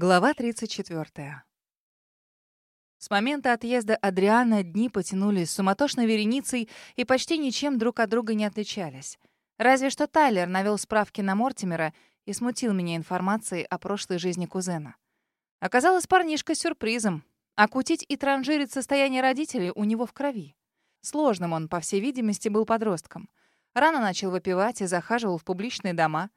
Глава 34. С момента отъезда Адриана дни потянулись суматошной вереницей и почти ничем друг от друга не отличались. Разве что Тайлер навел справки на Мортимера и смутил меня информацией о прошлой жизни кузена. Оказалось парнишка сюрпризом. Окутить и транжирить состояние родителей у него в крови. Сложным он, по всей видимости, был подростком. Рано начал выпивать и захаживал в публичные дома.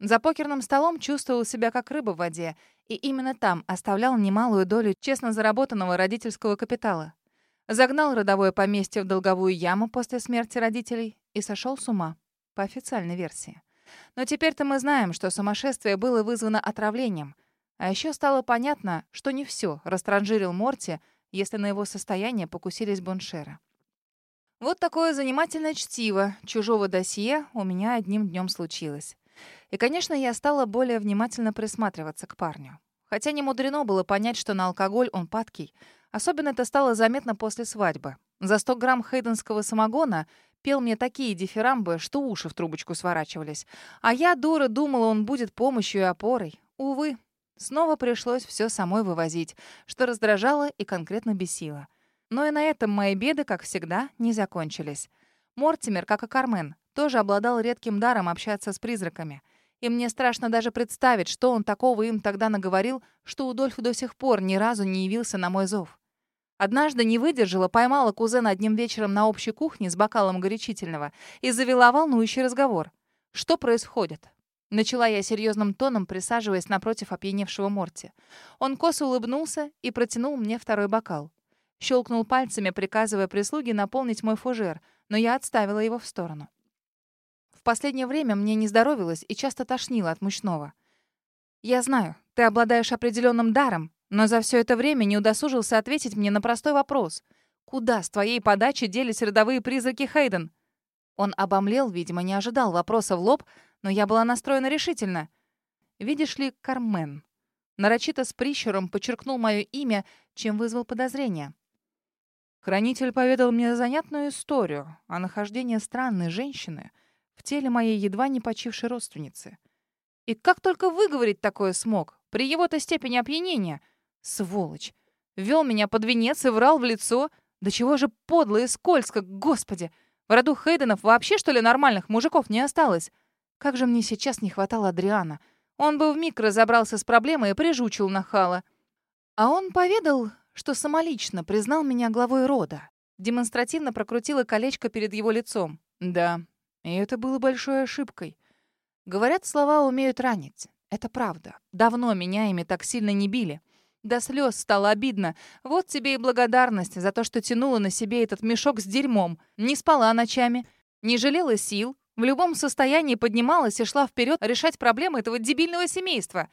За покерным столом чувствовал себя как рыба в воде и именно там оставлял немалую долю честно заработанного родительского капитала. Загнал родовое поместье в долговую яму после смерти родителей и сошел с ума, по официальной версии. Но теперь-то мы знаем, что сумасшествие было вызвано отравлением. А еще стало понятно, что не все растранжирил Морти, если на его состояние покусились боншеры. Вот такое занимательное чтиво чужого досье у меня одним днем случилось. И, конечно, я стала более внимательно присматриваться к парню. Хотя не мудрено было понять, что на алкоголь он падкий. Особенно это стало заметно после свадьбы. За 100 грамм хейденского самогона пел мне такие дифирамбы, что уши в трубочку сворачивались. А я, дура, думала, он будет помощью и опорой. Увы, снова пришлось все самой вывозить, что раздражало и конкретно бесило. Но и на этом мои беды, как всегда, не закончились. Мортимер, как и Кармен, тоже обладал редким даром общаться с призраками. И мне страшно даже представить, что он такого им тогда наговорил, что Удольф до сих пор ни разу не явился на мой зов. Однажды не выдержала, поймала кузена одним вечером на общей кухне с бокалом горячительного и завела волнующий разговор. «Что происходит?» Начала я серьезным тоном, присаживаясь напротив опьяневшего Морти. Он косо улыбнулся и протянул мне второй бокал. Щелкнул пальцами, приказывая прислуге наполнить мой фужер, но я отставила его в сторону последнее время мне не здоровилось и часто тошнило от мучного. Я знаю, ты обладаешь определенным даром, но за все это время не удосужился ответить мне на простой вопрос. Куда с твоей подачи делись родовые призраки Хейден? Он обомлел, видимо, не ожидал вопроса в лоб, но я была настроена решительно. Видишь ли, Кармен. Нарочито с прищуром подчеркнул мое имя, чем вызвал подозрение. Хранитель поведал мне занятную историю о нахождении странной женщины — в теле моей едва не почившей родственницы. И как только выговорить такое смог, при его-то степени опьянения? Сволочь! Вел меня под венец и врал в лицо. Да чего же подло и скользко, господи! В роду Хейденов вообще, что ли, нормальных мужиков не осталось? Как же мне сейчас не хватало Адриана. Он бы вмиг разобрался с проблемой и прижучил нахала. А он поведал, что самолично признал меня главой рода. Демонстративно прокрутила колечко перед его лицом. Да, и это было большой ошибкой. Говорят, слова умеют ранить. Это правда. Давно меня ими так сильно не били. До слез стало обидно. Вот тебе и благодарность за то, что тянула на себе этот мешок с дерьмом. Не спала ночами, не жалела сил, в любом состоянии поднималась и шла вперед решать проблемы этого дебильного семейства.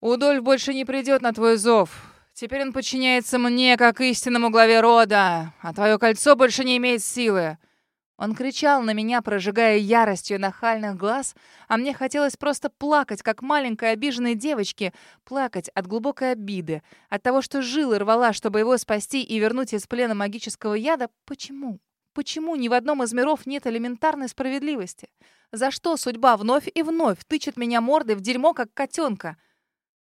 «Удольф больше не придет на твой зов. Теперь он подчиняется мне, как истинному главе рода, а твое кольцо больше не имеет силы. Он кричал на меня, прожигая яростью нахальных глаз, а мне хотелось просто плакать, как маленькой обиженной девочке, плакать от глубокой обиды, от того, что жилы рвала, чтобы его спасти и вернуть из плена магического яда. Почему? Почему ни в одном из миров нет элементарной справедливости? За что судьба вновь и вновь тычет меня мордой в дерьмо, как котенка?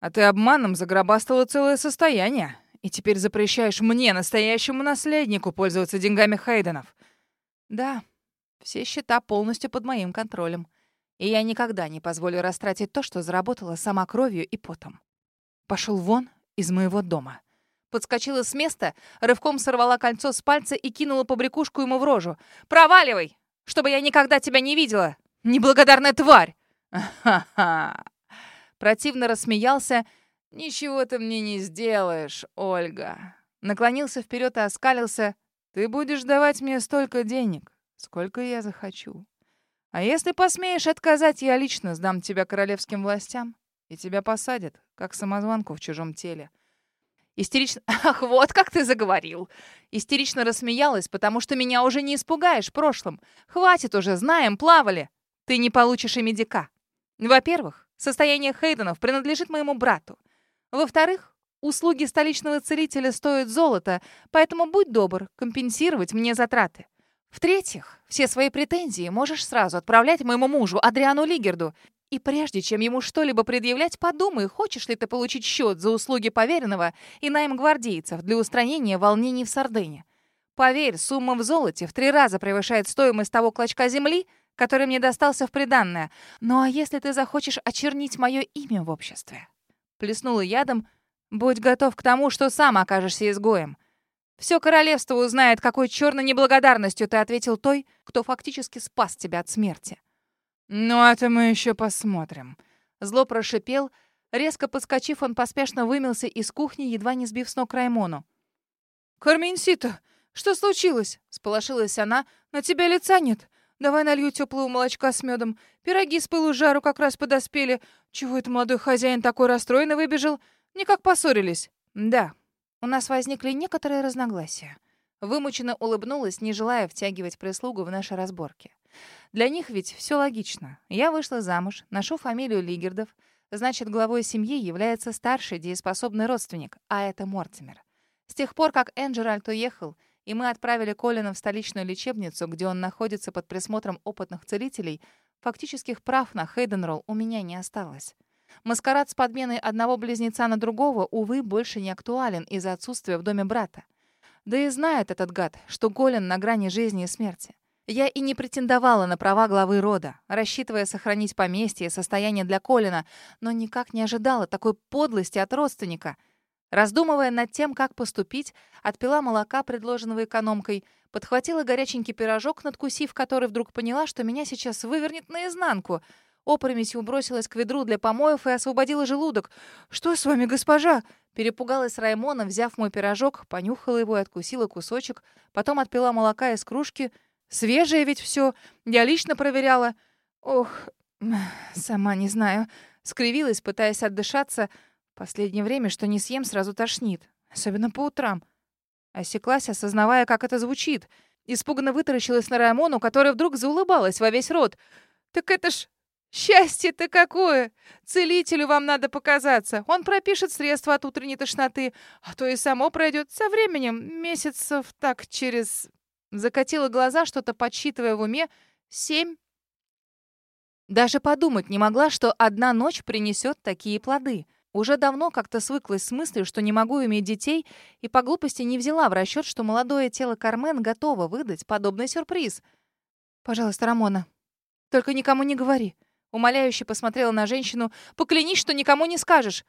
А ты обманом загробастала целое состояние, и теперь запрещаешь мне, настоящему наследнику, пользоваться деньгами Хейденов. Да, все счета полностью под моим контролем. И я никогда не позволю растратить то, что заработала сама кровью и потом. Пошел вон из моего дома. Подскочила с места, рывком сорвала кольцо с пальца и кинула побрякушку ему в рожу. «Проваливай! Чтобы я никогда тебя не видела! Неблагодарная тварь!» «Ха-ха!» Противно рассмеялся. «Ничего ты мне не сделаешь, Ольга!» Наклонился вперед и оскалился. Ты будешь давать мне столько денег, сколько я захочу. А если посмеешь отказать, я лично сдам тебя королевским властям, и тебя посадят, как самозванку в чужом теле. Истерично... Ах, вот как ты заговорил. Истерично рассмеялась, потому что меня уже не испугаешь в прошлом. Хватит уже, знаем, плавали. Ты не получишь и медика. Во-первых, состояние Хейденов принадлежит моему брату. Во-вторых, Услуги столичного целителя стоят золото, поэтому будь добр компенсировать мне затраты. В-третьих, все свои претензии можешь сразу отправлять моему мужу Адриану Лигерду. И прежде чем ему что-либо предъявлять, подумай, хочешь ли ты получить счет за услуги поверенного и найм гвардейцев для устранения волнений в Сардыне. Поверь, сумма в золоте в три раза превышает стоимость того клочка земли, который мне достался в приданное. Ну а если ты захочешь очернить мое имя в обществе? Плеснула ядом. Будь готов к тому, что сам окажешься изгоем. Все королевство узнает, какой черной неблагодарностью ты ответил той, кто фактически спас тебя от смерти. «Ну, это мы еще посмотрим». Зло прошипел. Резко подскочив, он поспешно вымылся из кухни, едва не сбив с ног Раймону. «Карменсита, что случилось?» — сполошилась она. «На тебя лица нет. Давай налью теплого молочка с медом. Пироги с пылу жару как раз подоспели. Чего это молодой хозяин такой расстроенный выбежал? Никак поссорились». «Да, у нас возникли некоторые разногласия». Вымученно улыбнулась, не желая втягивать прислугу в наши разборки. Для них ведь все логично. Я вышла замуж, ношу фамилию Лигердов, значит, главой семьи является старший дееспособный родственник, а это Мортимер. С тех пор, как Энджеральд уехал, и мы отправили Колина в столичную лечебницу, где он находится под присмотром опытных целителей, фактических прав на Хейденролл у меня не осталось. Маскарад с подменой одного близнеца на другого, увы, больше не актуален из-за отсутствия в доме брата. Да и знает этот гад, что Голен на грани жизни и смерти. Я и не претендовала на права главы рода, рассчитывая сохранить поместье и состояние для Колина, но никак не ожидала такой подлости от родственника. Раздумывая над тем, как поступить, отпила молока, предложенного экономкой, подхватила горяченький пирожок, надкусив который вдруг поняла, что меня сейчас вывернет наизнанку. Опрометью бросилась к ведру для помоев и освободила желудок. «Что с вами, госпожа?» Перепугалась Раймона, взяв мой пирожок, понюхала его и откусила кусочек, потом отпила молока из кружки — Свежее ведь все. Я лично проверяла. Ох, сама не знаю. Скривилась, пытаясь отдышаться. Последнее время, что не съем, сразу тошнит. Особенно по утрам. Осеклась, осознавая, как это звучит. Испуганно вытаращилась на Раймону, которая вдруг заулыбалась во весь рот. «Так это ж счастье-то какое! Целителю вам надо показаться. Он пропишет средства от утренней тошноты, а то и само пройдет со временем, месяцев так через Закатила глаза, что-то подсчитывая в уме. Семь. Даже подумать не могла, что одна ночь принесет такие плоды. Уже давно как-то свыклась с мыслью, что не могу иметь детей, и по глупости не взяла в расчет, что молодое тело Кармен готово выдать подобный сюрприз. «Пожалуйста, Рамона, только никому не говори». Умоляюще посмотрела на женщину. «Поклянись, что никому не скажешь».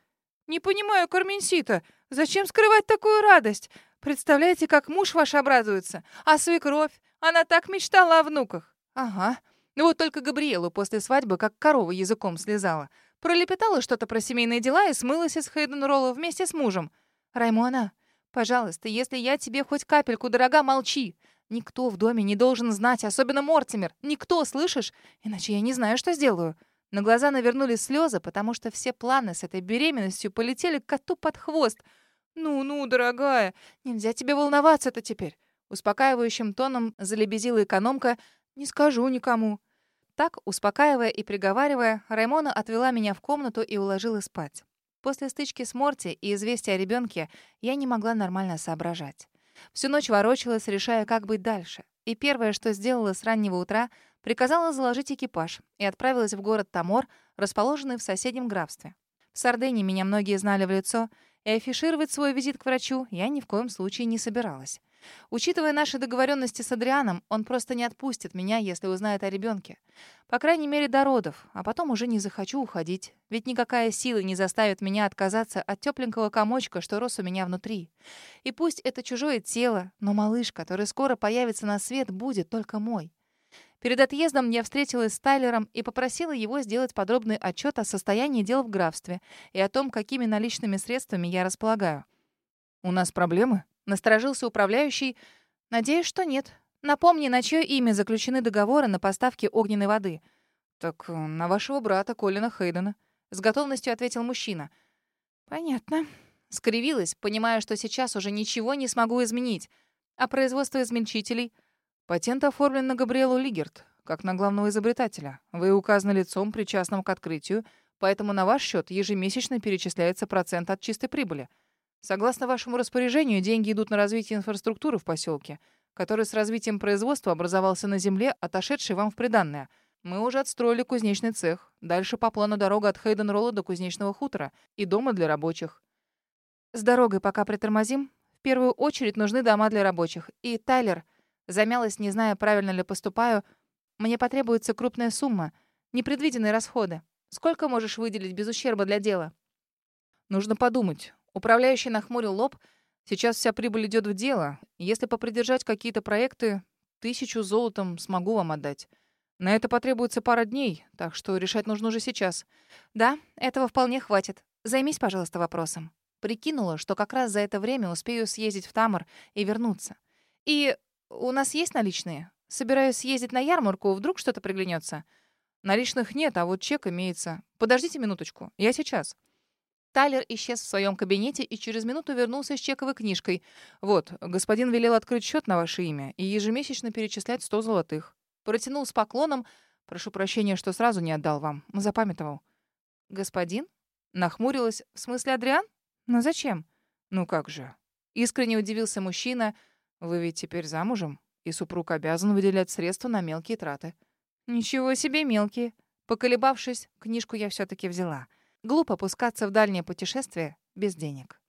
«Не понимаю, Карменсита, зачем скрывать такую радость? Представляете, как муж ваш обрадуется? А свекровь? Она так мечтала о внуках. Ага. Ну вот только Габриэлу после свадьбы как корова языком слезала. Пролепетала что-то про семейные дела и смылась из Хейден-Ролла вместе с мужем. Раймона, пожалуйста, если я тебе хоть капельку дорога, молчи. Никто в доме не должен знать, особенно Мортимер. Никто, слышишь? Иначе я не знаю, что сделаю. На глаза навернулись слезы, потому что все планы с этой беременностью полетели коту под хвост — «Ну-ну, дорогая, нельзя тебе волноваться-то теперь!» Успокаивающим тоном залебезила экономка «Не скажу никому». Так, успокаивая и приговаривая, Раймона отвела меня в комнату и уложила спать. После стычки с Морти и известия о ребенке я не могла нормально соображать. Всю ночь ворочалась, решая, как быть дальше. И первое, что сделала с раннего утра, приказала заложить экипаж и отправилась в город Тамор, расположенный в соседнем графстве. В Сардении меня многие знали в лицо — и афишировать свой визит к врачу я ни в коем случае не собиралась. Учитывая наши договоренности с Адрианом, он просто не отпустит меня, если узнает о ребенке. По крайней мере, до родов, а потом уже не захочу уходить. Ведь никакая сила не заставит меня отказаться от тепленького комочка, что рос у меня внутри. И пусть это чужое тело, но малыш, который скоро появится на свет, будет только мой. Перед отъездом я встретилась с Тайлером и попросила его сделать подробный отчет о состоянии дел в графстве и о том, какими наличными средствами я располагаю. «У нас проблемы?» — насторожился управляющий. «Надеюсь, что нет. Напомни, на чье имя заключены договоры на поставки огненной воды?» «Так э, на вашего брата Колина Хейдена», — с готовностью ответил мужчина. «Понятно». Скривилась, понимая, что сейчас уже ничего не смогу изменить. А производство измельчителей — Патент оформлен на Габриэлу Лигерт, как на главного изобретателя. Вы указаны лицом, причастным к открытию, поэтому на ваш счет ежемесячно перечисляется процент от чистой прибыли. Согласно вашему распоряжению, деньги идут на развитие инфраструктуры в поселке, который с развитием производства образовался на земле, отошедшей вам в приданное. Мы уже отстроили кузнечный цех. Дальше по плану дорога от Хейден-Ролла до кузнечного хутора. И дома для рабочих. С дорогой пока притормозим. В первую очередь нужны дома для рабочих. И, Тайлер, замялась, не зная, правильно ли поступаю, мне потребуется крупная сумма. Непредвиденные расходы. Сколько можешь выделить без ущерба для дела? Нужно подумать. Управляющий нахмурил лоб. Сейчас вся прибыль идет в дело. Если попридержать какие-то проекты, тысячу золотом смогу вам отдать. На это потребуется пара дней, так что решать нужно уже сейчас. Да, этого вполне хватит. Займись, пожалуйста, вопросом. Прикинула, что как раз за это время успею съездить в Тамар и вернуться. И у нас есть наличные? Собираюсь съездить на ярмарку, вдруг что-то приглянется. Наличных нет, а вот чек имеется. Подождите минуточку, я сейчас. Тайлер исчез в своем кабинете и через минуту вернулся с чековой книжкой. «Вот, господин велел открыть счет на ваше имя и ежемесячно перечислять 100 золотых. Протянул с поклоном. Прошу прощения, что сразу не отдал вам. Запамятовал. Господин? Нахмурилась. В смысле, Адриан? Но зачем? Ну как же. Искренне удивился мужчина. Вы ведь теперь замужем, и супруг обязан выделять средства на мелкие траты. Ничего себе мелкие. Поколебавшись, книжку я все таки взяла. Глупо пускаться в дальнее путешествие без денег.